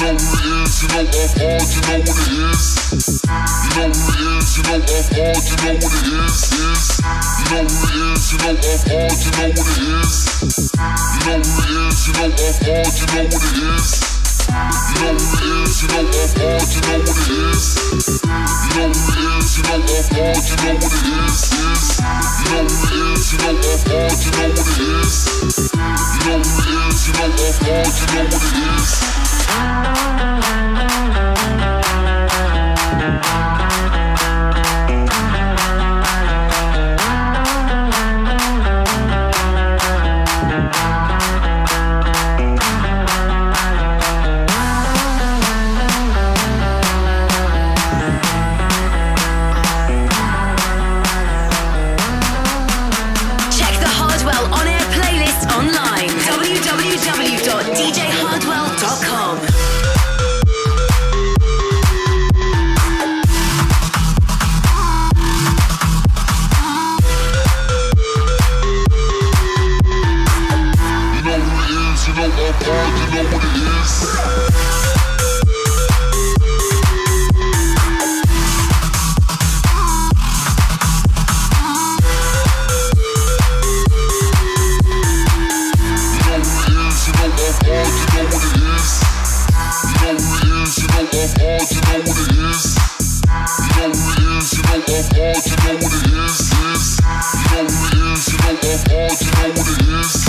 know who it is, you know I'm you know what it is. You know who it is, you know I'm hard, you know what it is, is. You know who it is, you know I'm hard, you know what it is. You know who it is, you know I'm hard, you know what it is. You know who it is, you know I'm hard, you know what it is. You know who it is, you know I'm hard, you know what it is, is. You know who it is, you know I'm you know what it is. abide, you know what it is. hard, you know what it is. You know what it is, you you know what it is.